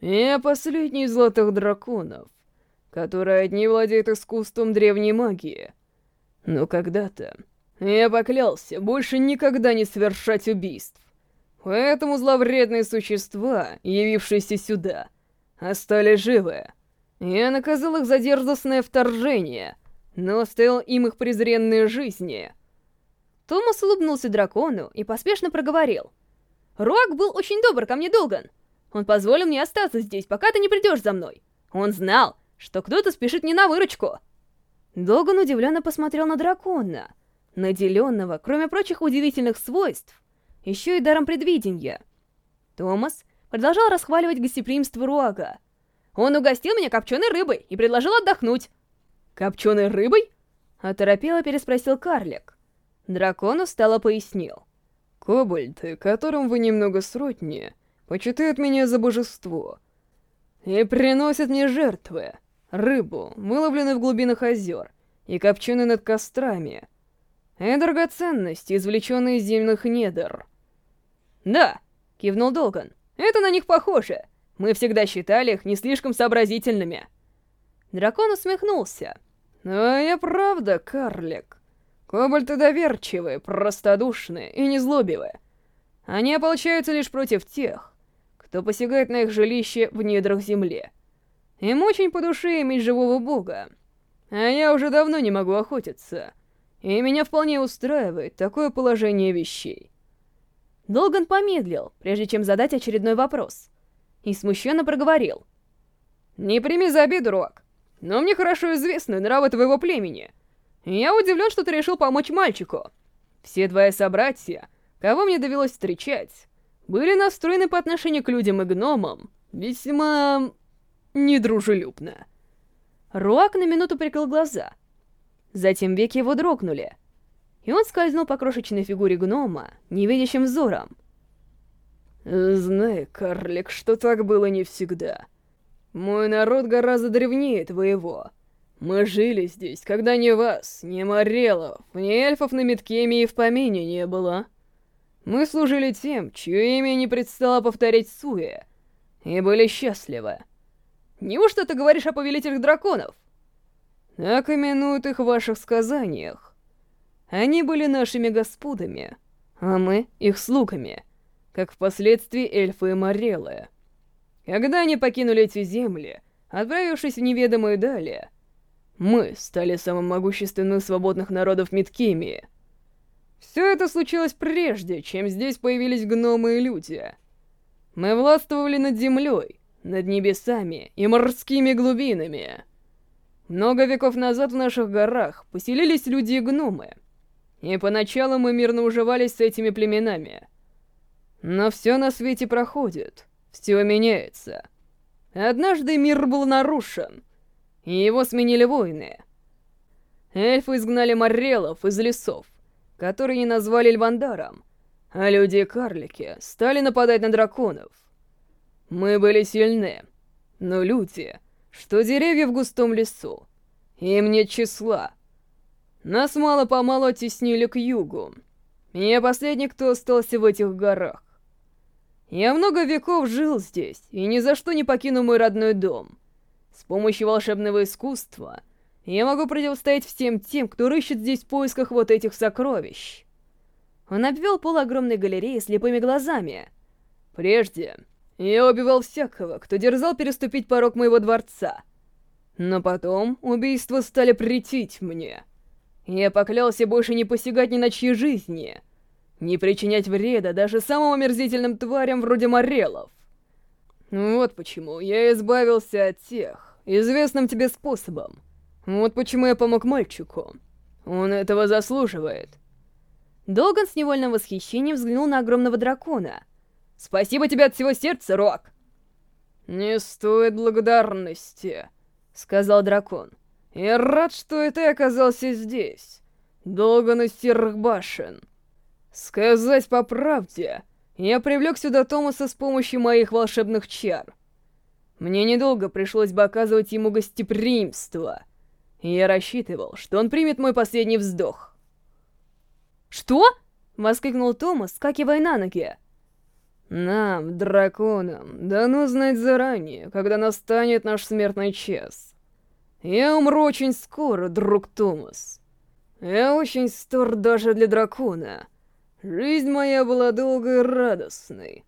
Я последний из золотых драконов, который одни владеет искусством древней магии. Но когда-то я поклялся больше никогда не совершать убийств. Поэтому зловредные существа, явившиеся сюда, остались живы. Я наказал их за дерзостное вторжение, но оставил им их презренные жизни. Томас улыбнулся дракону и поспешно проговорил. «Руак был очень добр ко мне, Долган. Он позволил мне остаться здесь, пока ты не придешь за мной. Он знал, что кто-то спешит не на выручку». Долган удивленно посмотрел на дракона, наделенного, кроме прочих удивительных свойств, еще и даром предвидения. Томас продолжал расхваливать гостеприимство Руага. Он угостил меня копченой рыбой и предложил отдохнуть. «Копченой рыбой?» — оторопело переспросил карлик. Дракон устало пояснил. «Кобальты, которым вы немного сродни, почитают меня за божество и приносят мне жертвы, рыбу, выловленную в глубинах озер и копченую над кострами, и драгоценности, извлеченные из земных недр». «Да», — кивнул Долган, — «это на них похоже. Мы всегда считали их не слишком сообразительными». Дракон усмехнулся. «А я правда, карлик. Кобальты доверчивые, простодушные и незлобивые. Они ополчаются лишь против тех, кто посягает на их жилище в недрах земли. Им очень по душе иметь живого бога. А я уже давно не могу охотиться, и меня вполне устраивает такое положение вещей». Долган помедлил, прежде чем задать очередной вопрос, и смущенно проговорил. «Не прими за обиду, Рок, но мне хорошо известны нравы твоего племени. Я удивлен, что ты решил помочь мальчику. Все твои собратья, кого мне довелось встречать, были настроены по отношению к людям и гномам весьма... недружелюбно». Руак на минуту прикрыл глаза. Затем веки его дрогнули — и он скользнул по крошечной фигуре гнома невидящим взором. «Знай, карлик, что так было не всегда. Мой народ гораздо древнее твоего. Мы жили здесь, когда ни вас, ни морелов, ни эльфов на Меткеме и в помине не было. Мы служили тем, чье имя не предстало повторять Суе, и были счастливы. Неужто ты говоришь о повелителях драконов? Так именуют их в ваших сказаниях. Они были нашими господами, а мы — их слугами, как впоследствии эльфы и морелы. Когда они покинули эти земли, отправившись в неведомые дали, мы стали самым могущественным свободных народов Мидкемии. Все это случилось прежде, чем здесь появились гномы и люди. Мы властвовали над землей, над небесами и морскими глубинами. Много веков назад в наших горах поселились люди и гномы — и поначалу мы мирно уживались с этими племенами. Но все на свете проходит, все меняется. Однажды мир был нарушен, и его сменили войны. Эльфы изгнали моррелов из лесов, которые не назвали Львандаром, а люди-карлики стали нападать на драконов. Мы были сильны, но люди, что деревья в густом лесу, им нет числа, нас мало-помалу оттеснили к югу. Я последний, кто остался в этих горах. Я много веков жил здесь, и ни за что не покину мой родной дом. С помощью волшебного искусства я могу противостоять всем тем, кто рыщет здесь в поисках вот этих сокровищ. Он обвел пол огромной галереи слепыми глазами. Прежде я убивал всякого, кто дерзал переступить порог моего дворца. Но потом убийства стали претить мне — я поклялся больше не посягать ни на чьи жизни, не причинять вреда даже самым омерзительным тварям вроде морелов. Вот почему я избавился от тех, известным тебе способом. Вот почему я помог мальчику. Он этого заслуживает. Долган с невольным восхищением взглянул на огромного дракона. «Спасибо тебе от всего сердца, Рок!» «Не стоит благодарности», — сказал дракон. Я рад, что ты оказался здесь, долго на серых башен. Сказать по правде, я привлек сюда Томаса с помощью моих волшебных чар. Мне недолго пришлось бы оказывать ему гостеприимство. Я рассчитывал, что он примет мой последний вздох. «Что?» — воскликнул Томас, скакивая на ноги. Нам, драконам, дано знать заранее, когда настанет наш смертный час. Я умру очень скоро, друг Томас. Я очень стар даже для дракона. Жизнь моя была долгой и радостной.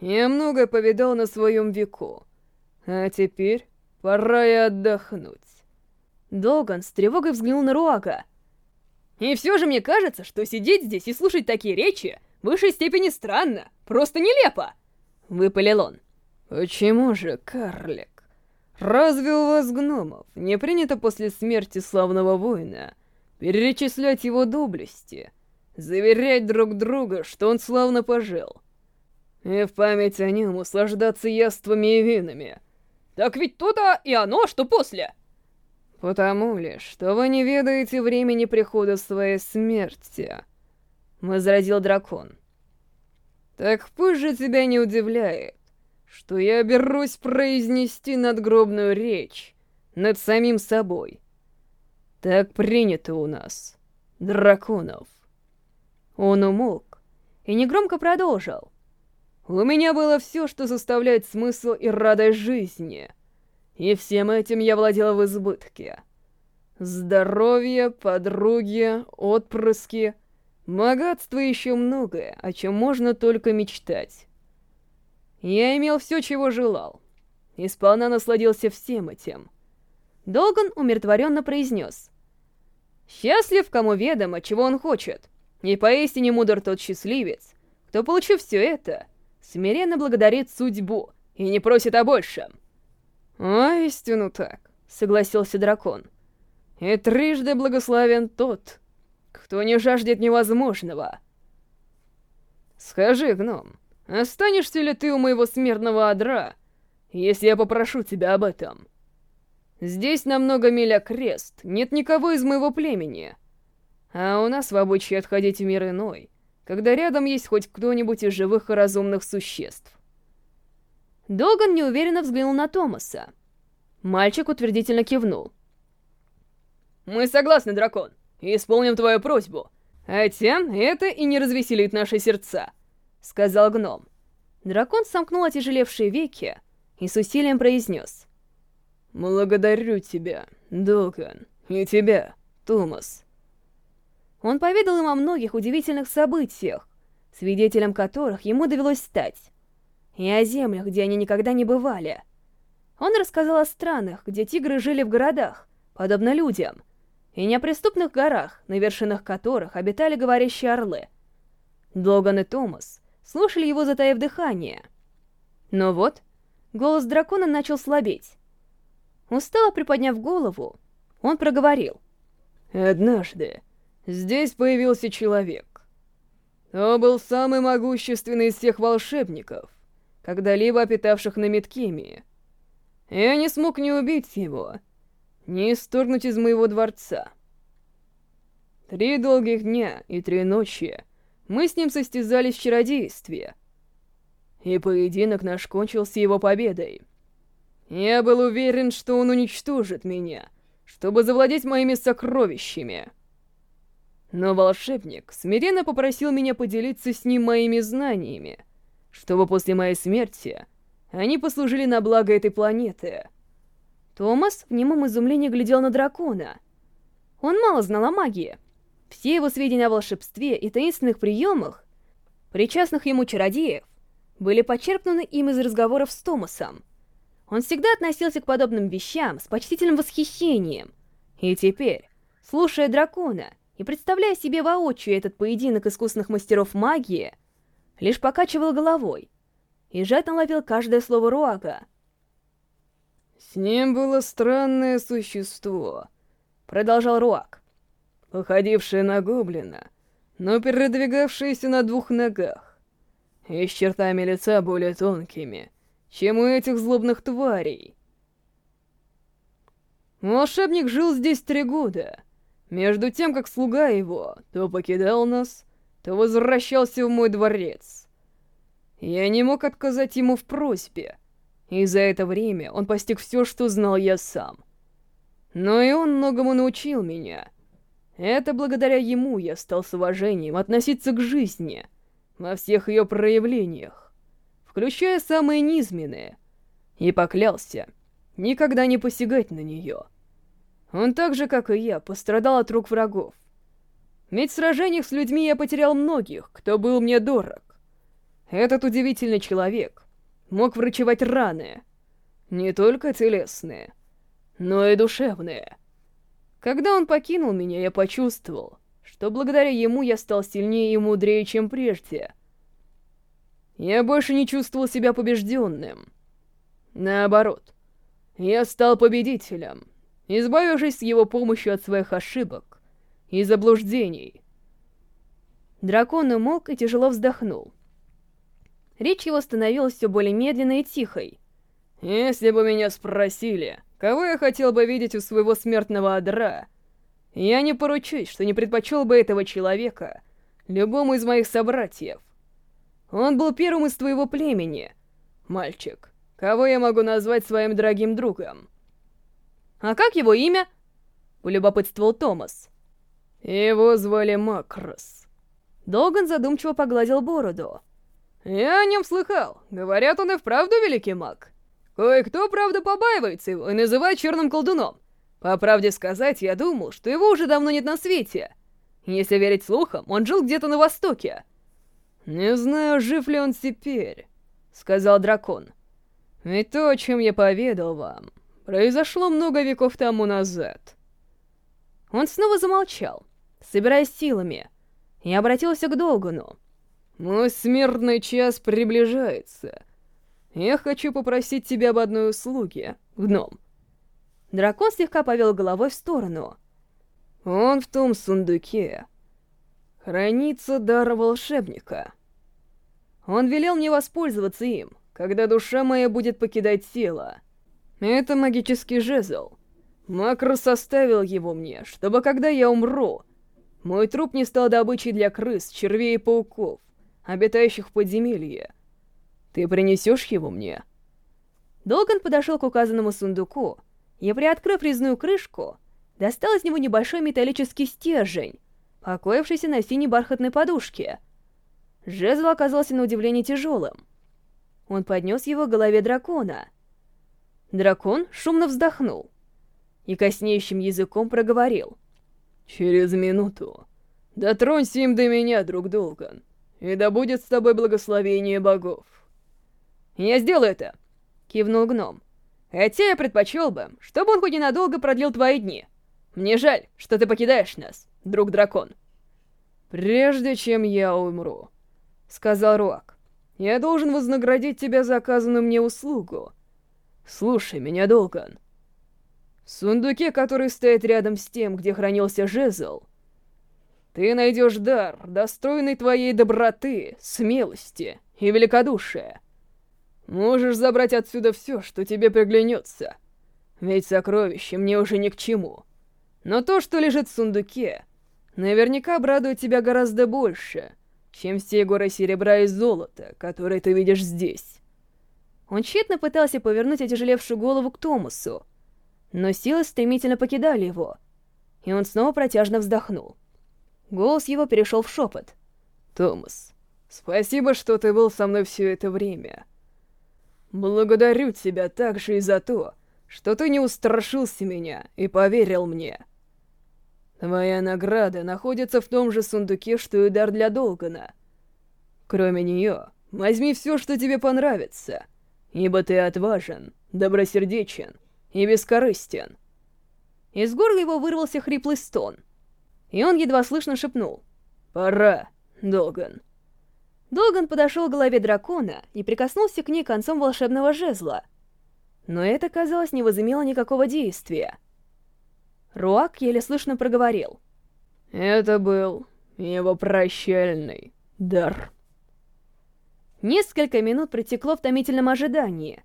Я многое повидал на своем веку. А теперь пора и отдохнуть. Долган с тревогой взглянул на Руака. «И все же мне кажется, что сидеть здесь и слушать такие речи в высшей степени странно, просто нелепо!» Выпалил он. «Почему же, карлик? Разве у вас, гномов, не принято после смерти славного воина перечислять его доблести, заверять друг друга, что он славно пожил, и в память о нем услаждаться яствами и винами?» «Так ведь то-то и оно, что после!» «Потому лишь, что вы не ведаете времени прихода своей смерти», — возразил дракон. «Так пусть же тебя не удивляет, что я берусь произнести надгробную речь над самим собой. Так принято у нас, драконов». Он умолк и негромко продолжил. «У меня было все, что составляет смысл и радость жизни». И всем этим я владела в избытке. Здоровье, подруги, отпрыски, богатство и еще многое, о чем можно только мечтать. Я имел все, чего желал. И сполна насладился всем этим. Долган умиротворенно произнес. «Счастлив, кому ведомо, чего он хочет. И поистине мудр тот счастливец, кто, получив все это, смиренно благодарит судьбу и не просит о большем. «А, истину так», — согласился дракон. «И трижды благословен тот, кто не жаждет невозможного». «Скажи, гном, останешься ли ты у моего смертного одра, если я попрошу тебя об этом? Здесь на много миль окрест, нет никого из моего племени, а у нас в обычае отходить в мир иной, когда рядом есть хоть кто-нибудь из живых и разумных существ. Доган неуверенно взглянул на Томаса. Мальчик утвердительно кивнул. «Мы согласны, дракон, и исполним твою просьбу. А тем это и не развеселит наши сердца», — сказал гном. Дракон сомкнул отяжелевшие веки и с усилием произнес. «Благодарю тебя, Доган, и тебя, Томас». Он поведал им о многих удивительных событиях, свидетелем которых ему довелось стать и о землях, где они никогда не бывали. Он рассказал о странах, где тигры жили в городах, подобно людям, и неприступных горах, на вершинах которых обитали говорящие орлы. Долган и Томас слушали его, затаив дыхание. Но вот, голос дракона начал слабеть. Устало приподняв голову, он проговорил. «Однажды здесь появился человек. Он был самый могущественный из всех волшебников — когда-либо питавших на Меткемии. Я не смог не убить его, не исторгнуть из моего дворца. Три долгих дня и три ночи мы с ним состязались в чародействе, и поединок наш кончился его победой. Я был уверен, что он уничтожит меня, чтобы завладеть моими сокровищами. Но волшебник смиренно попросил меня поделиться с ним моими знаниями — чтобы после моей смерти они послужили на благо этой планеты. Томас в немом изумлении глядел на дракона. Он мало знал о магии. Все его сведения о волшебстве и таинственных приемах, причастных ему чародеев, были почерпнуты им из разговоров с Томасом. Он всегда относился к подобным вещам с почтительным восхищением. И теперь, слушая дракона и представляя себе воочию этот поединок искусных мастеров магии, лишь покачивал головой и жадно ловил каждое слово Руака. «С ним было странное существо», — продолжал Руак, походившее на гоблина, но передвигавшееся на двух ногах, и с чертами лица более тонкими, чем у этих злобных тварей. Волшебник жил здесь три года, между тем, как слуга его то покидал нас, то возвращался в мой дворец. Я не мог отказать ему в просьбе, и за это время он постиг все, что знал я сам. Но и он многому научил меня. Это благодаря ему я стал с уважением относиться к жизни во всех ее проявлениях. включая самые низменные, и поклялся никогда не посягать на нее. Он так же, как и я, пострадал от рук врагов. Ведь в сражениях с людьми я потерял многих, кто был мне дорог. Этот удивительный человек мог врачевать раны, не только телесные, но и душевные. Когда он покинул меня, я почувствовал, что благодаря ему я стал сильнее и мудрее, чем прежде. Я больше не чувствовал себя побежденным. Наоборот, я стал победителем, избавившись с его помощью от своих ошибок и заблуждений. Дракон умолк и тяжело вздохнул. Речь его становилась все более медленной и тихой. «Если бы меня спросили, кого я хотел бы видеть у своего смертного одра, я не поручусь, что не предпочел бы этого человека любому из моих собратьев. Он был первым из твоего племени, мальчик, кого я могу назвать своим дорогим другом. «А как его имя?» — полюбопытствовал Томас. Его звали Макрос. Долган задумчиво погладил бороду. «Я о нем слыхал. Говорят, он и вправду великий маг. Кое-кто, правда, побаивается его и называет черным колдуном. По правде сказать, я думал, что его уже давно нет на свете. Если верить слухам, он жил где-то на востоке». «Не знаю, жив ли он теперь», — сказал дракон. «Ведь то, о чем я поведал вам, произошло много веков тому назад». Он снова замолчал, собираясь силами, и обратился к Долгану. «Мой смертный час приближается. Я хочу попросить тебя об одной услуге, гном». Дракон слегка повел головой в сторону. «Он в том сундуке. Хранится дар волшебника. Он велел мне воспользоваться им, когда душа моя будет покидать тело. Это магический жезл. Макро составил его мне, чтобы когда я умру, мой труп не стал добычей для крыс, червей и пауков, обитающих в подземелье. Ты принесешь его мне?» Долган подошел к указанному сундуку и, приоткрыв резную крышку, достал из него небольшой металлический стержень, покоившийся на синей бархатной подушке. Жезл оказался на удивление тяжелым. Он поднес его к голове дракона. Дракон шумно вздохнул и коснеющим языком проговорил. «Через минуту дотронься им до меня, друг Долган, и да будет с тобой благословение богов». «Я сделаю это!» — кивнул гном. «Хотя я предпочел бы, чтобы он хоть ненадолго продлил твои дни. Мне жаль, что ты покидаешь нас, друг-дракон». «Прежде чем я умру», — сказал Руак, — «я должен вознаградить тебя за оказанную мне услугу. Слушай меня, Долган. В сундуке, который стоит рядом с тем, где хранился жезл, ты найдешь дар, достойный твоей доброты, смелости и великодушия. Можешь забрать отсюда все, что тебе приглянется, ведь сокровища мне уже ни к чему. Но то, что лежит в сундуке, наверняка обрадует тебя гораздо больше, чем все горы серебра и золота, которые ты видишь здесь. Он тщетно пытался повернуть отяжелевшую голову к Томасу, но силы стремительно покидали его, и он снова протяжно вздохнул. Голос его перешел в шепот. «Томас, спасибо, что ты был со мной все это время. Благодарю тебя также и за то, что ты не устрашился меня и поверил мне. Твоя награда находится в том же сундуке, что и дар для Долгана. Кроме нее, возьми все, что тебе понравится, ибо ты отважен, добросердечен и бескорыстен. Из горла его вырвался хриплый стон, и он едва слышно шепнул. «Пора, Долган». Долган подошел к голове дракона и прикоснулся к ней концом волшебного жезла. Но это, казалось, не возымело никакого действия. Руак еле слышно проговорил. «Это был его прощальный дар». Несколько минут протекло в томительном ожидании.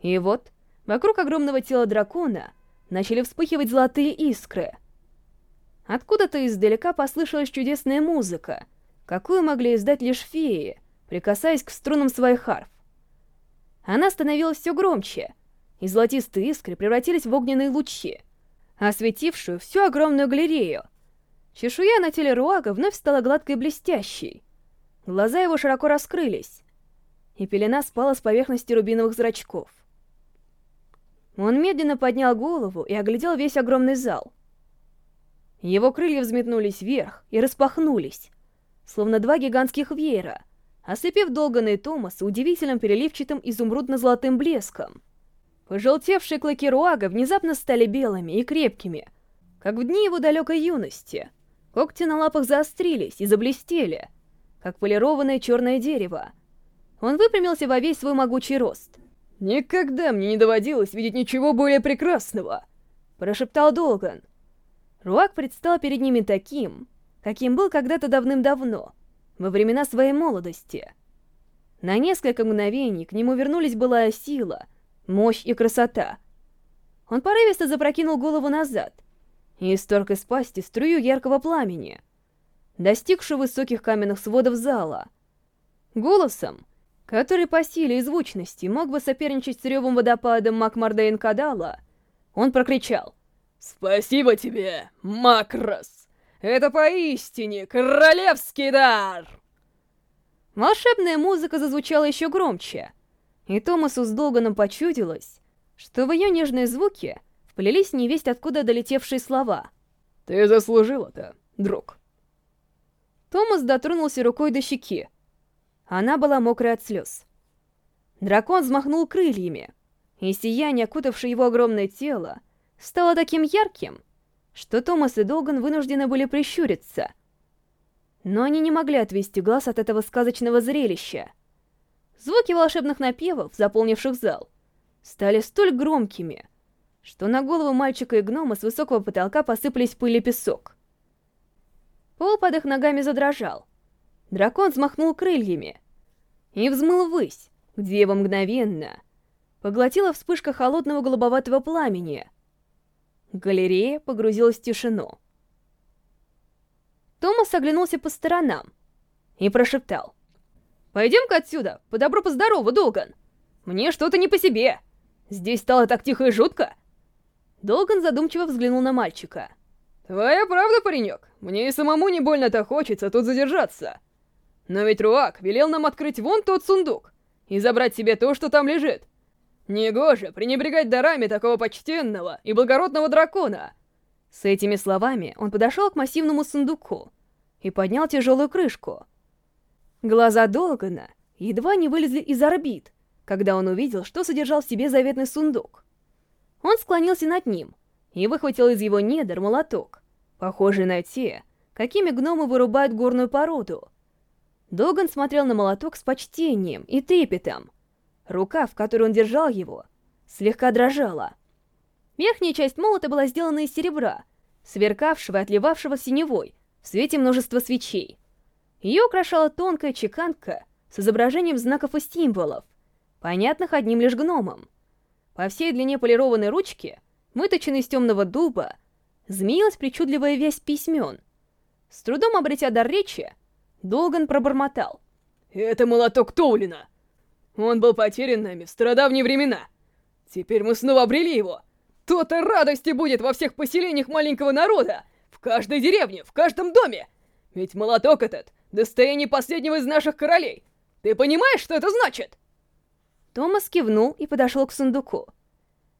И вот Вокруг огромного тела дракона начали вспыхивать золотые искры. Откуда-то издалека послышалась чудесная музыка, какую могли издать лишь феи, прикасаясь к струнам своих арф. Она становилась все громче, и золотистые искры превратились в огненные лучи, осветившую всю огромную галерею. Чешуя на теле Руага вновь стала гладкой и блестящей. Глаза его широко раскрылись, и пелена спала с поверхности рубиновых зрачков. Он медленно поднял голову и оглядел весь огромный зал. Его крылья взметнулись вверх и распахнулись, словно два гигантских веера, ослепив Долгана и Томаса удивительным переливчатым изумрудно-золотым блеском. Пожелтевшие клыки Руага внезапно стали белыми и крепкими, как в дни его далекой юности. Когти на лапах заострились и заблестели, как полированное черное дерево. Он выпрямился во весь свой могучий рост. «Никогда мне не доводилось видеть ничего более прекрасного!» Прошептал Долган. Руак предстал перед ними таким, каким был когда-то давным-давно, во времена своей молодости. На несколько мгновений к нему вернулись былая сила, мощь и красота. Он порывисто запрокинул голову назад и исторг из пасти струю яркого пламени, достигшую высоких каменных сводов зала. Голосом, который по силе и звучности мог бы соперничать с ревом водопадом Макмардейн Кадала, он прокричал «Спасибо тебе, Макрос! Это поистине королевский дар!» Волшебная музыка зазвучала еще громче, и Томасу с Долганом почудилось, что в ее нежные звуки вплелись невесть откуда долетевшие слова. «Ты заслужил это, друг». Томас дотронулся рукой до щеки, она была мокрая от слез. Дракон взмахнул крыльями, и сияние, окутавшее его огромное тело, стало таким ярким, что Томас и Долган вынуждены были прищуриться. Но они не могли отвести глаз от этого сказочного зрелища. Звуки волшебных напевов, заполнивших зал, стали столь громкими, что на голову мальчика и гнома с высокого потолка посыпались пыль и песок. Пол под их ногами задрожал, Дракон взмахнул крыльями и взмыл ввысь, где его мгновенно поглотила вспышка холодного голубоватого пламени. Галерея погрузилась в тишину. Томас оглянулся по сторонам и прошептал. «Пойдем-ка отсюда, по добру, по здорову, Долган. Мне что-то не по себе. Здесь стало так тихо и жутко». Долган задумчиво взглянул на мальчика. «Твоя правда, паренек? Мне и самому не больно-то хочется тут задержаться». Но ведь Руак велел нам открыть вон тот сундук и забрать себе то, что там лежит. Негоже пренебрегать дарами такого почтенного и благородного дракона. С этими словами он подошел к массивному сундуку и поднял тяжелую крышку. Глаза Долгана едва не вылезли из орбит, когда он увидел, что содержал в себе заветный сундук. Он склонился над ним и выхватил из его недр молоток, похожий на те, какими гномы вырубают горную породу — Доган смотрел на молоток с почтением и трепетом. Рука, в которой он держал его, слегка дрожала. Верхняя часть молота была сделана из серебра, сверкавшего и отливавшего синевой, в свете множества свечей. Ее украшала тонкая чеканка с изображением знаков и символов, понятных одним лишь гномом. По всей длине полированной ручки, выточенной из темного дуба, змеилась причудливая вязь письмен. С трудом обретя дар речи, Долган пробормотал. «Это молоток Тоулина! Он был потерян нами в стародавние времена. Теперь мы снова обрели его. То-то радости будет во всех поселениях маленького народа, в каждой деревне, в каждом доме. Ведь молоток этот — достояние последнего из наших королей. Ты понимаешь, что это значит?» Томас кивнул и подошел к сундуку.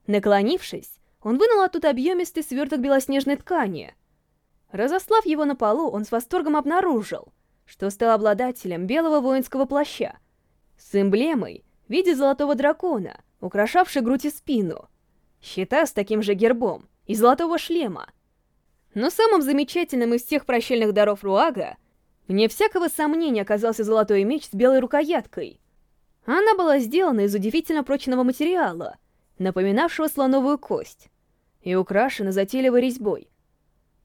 Наклонившись, он вынул оттуда объемистый сверток белоснежной ткани. Разослав его на полу, он с восторгом обнаружил — что стал обладателем белого воинского плаща с эмблемой в виде золотого дракона, украшавшей грудь и спину, щита с таким же гербом и золотого шлема. Но самым замечательным из всех прощальных даров Руага, вне всякого сомнения, оказался золотой меч с белой рукояткой. Она была сделана из удивительно прочного материала, напоминавшего слоновую кость, и украшена затейливой резьбой.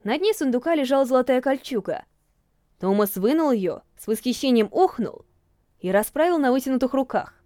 На дне сундука лежала золотая кольчуга — Томас вынул ее, с восхищением охнул и расправил на вытянутых руках.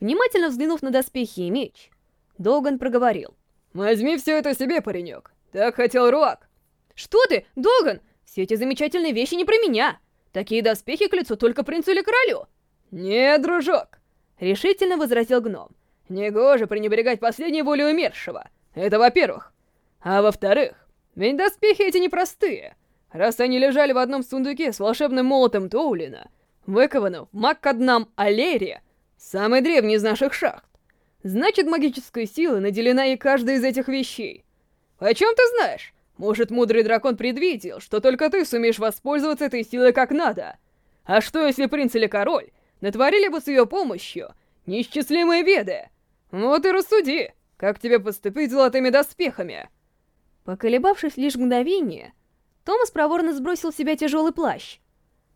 Внимательно взглянув на доспехи и меч, Долган проговорил. «Возьми все это себе, паренек. Так хотел Руак». «Что ты, Долган? Все эти замечательные вещи не про меня. Такие доспехи к лицу только принцу или королю». «Нет, дружок», — решительно возразил гном. «Негоже пренебрегать последней волей умершего. Это во-первых. А во-вторых, ведь доспехи эти непростые. Раз они лежали в одном сундуке с волшебным молотом Тоулина, выкованным в Маккаднам Алере, Самый древний из наших шахт. Значит, магической силой наделена и каждая из этих вещей. О чем ты знаешь? Может, мудрый дракон предвидел, что только ты сумеешь воспользоваться этой силой как надо? А что, если принц или король натворили бы с ее помощью неисчислимые беды? Вот и рассуди, как тебе поступить с золотыми доспехами. Поколебавшись лишь мгновение, Томас проворно сбросил с себя тяжелый плащ.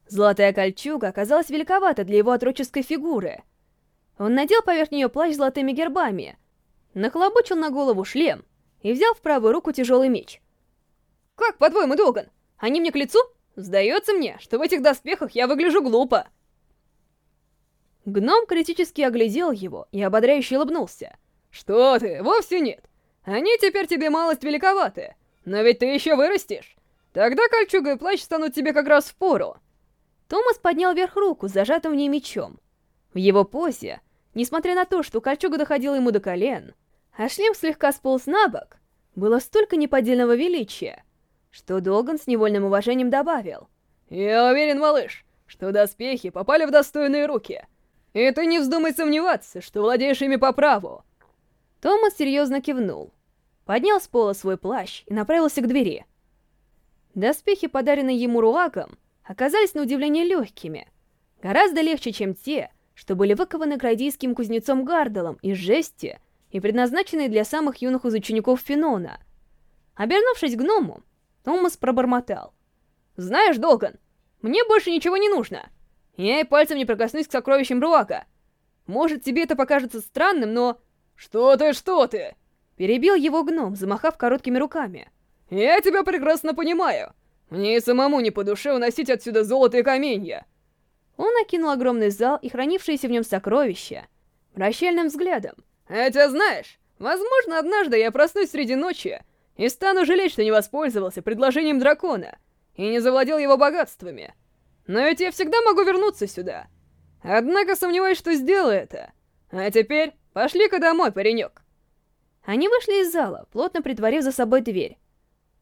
Золотая кольчуга оказалась великовата для его отроческой фигуры. Он надел поверх нее плащ с золотыми гербами, нахлобучил на голову шлем и взял в правую руку тяжелый меч. «Как, по-твоему, Доган? Они мне к лицу? Сдается мне, что в этих доспехах я выгляжу глупо!» Гном критически оглядел его и ободряюще улыбнулся. «Что ты, вовсе нет. Они теперь тебе малость великоваты, но ведь ты еще вырастешь. Тогда кольчуга и плащ станут тебе как раз в пору. Томас поднял вверх руку с зажатым в ней мечом. В его позе, несмотря на то, что кольчуга доходила ему до колен, а шлем слегка сполз на бок, было столько неподдельного величия, что Долган с невольным уважением добавил. «Я уверен, малыш, что доспехи попали в достойные руки. И ты не вздумай сомневаться, что владеешь ими по праву». Томас серьезно кивнул, поднял с пола свой плащ и направился к двери. Доспехи, подаренные ему Руаком, оказались на удивление легкими. Гораздо легче, чем те, что были выкованы крайдийским кузнецом Гарделом из жести и предназначенные для самых юных из учеников Фенона. Обернувшись к гному, Томас пробормотал. «Знаешь, Долган, мне больше ничего не нужно. Я и пальцем не прикоснусь к сокровищам Руака. Может, тебе это покажется странным, но...» «Что ты, что ты?» Перебил его гном, замахав короткими руками. «Я тебя прекрасно понимаю. Мне и самому не по душе уносить отсюда золото и каменья». Он окинул огромный зал и хранившиеся в нем сокровища прощальным взглядом. «Хотя знаешь, возможно, однажды я проснусь среди ночи и стану жалеть, что не воспользовался предложением дракона и не завладел его богатствами. Но ведь я всегда могу вернуться сюда. Однако сомневаюсь, что сделаю это. А теперь пошли-ка домой, паренек». Они вышли из зала, плотно притворив за собой дверь.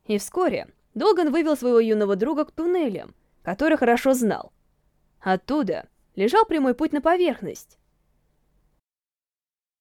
И вскоре Долган вывел своего юного друга к туннелям, который хорошо знал. Оттуда лежал прямой путь на поверхность,